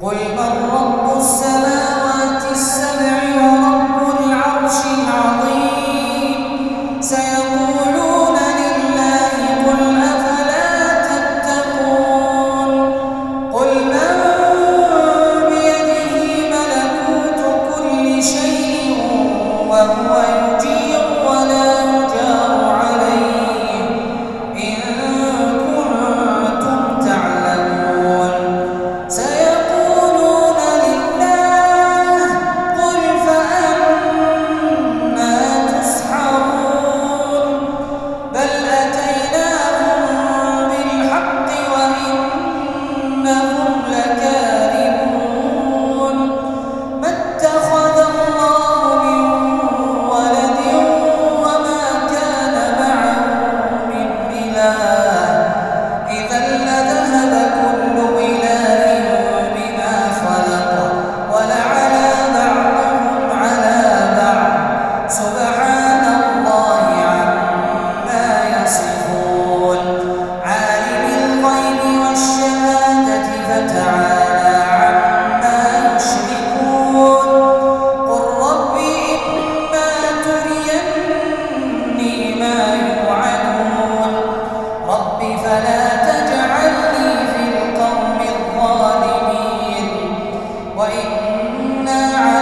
こうい。كنا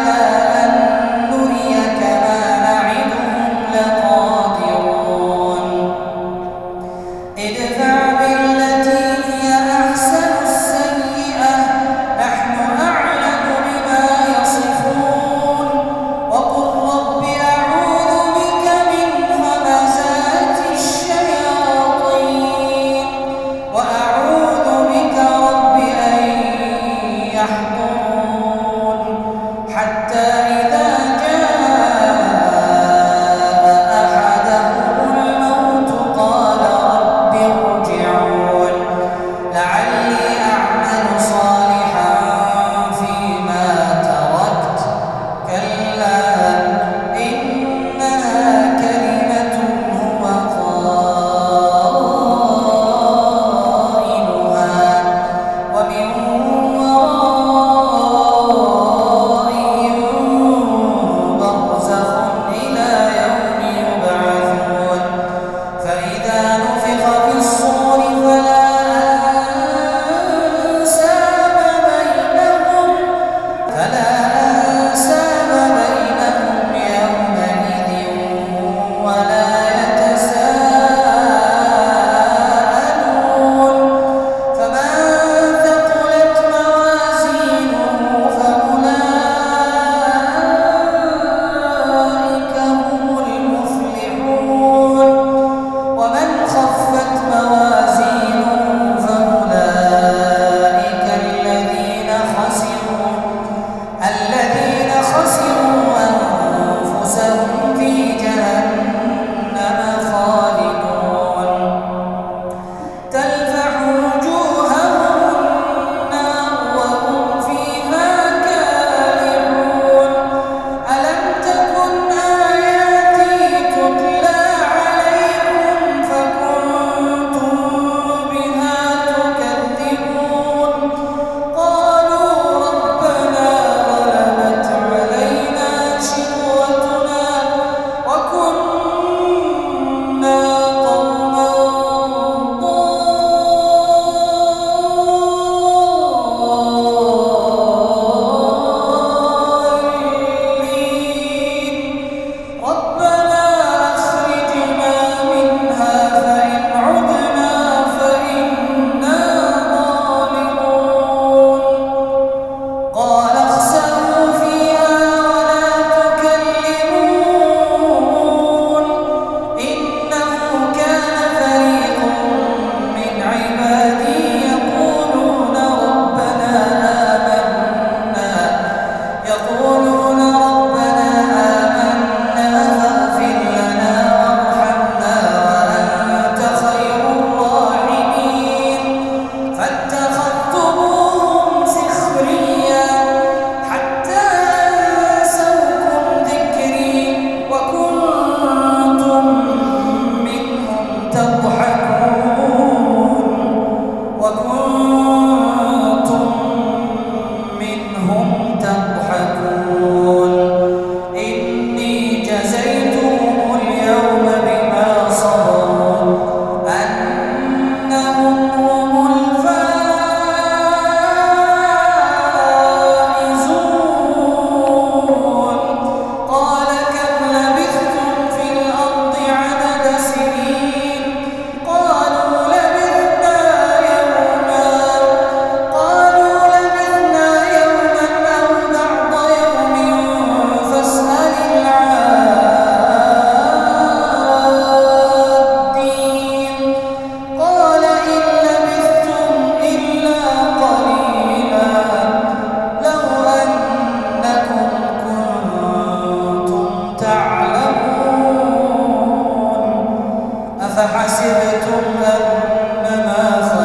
감사합니다. أفحسبتم أنما خلقتم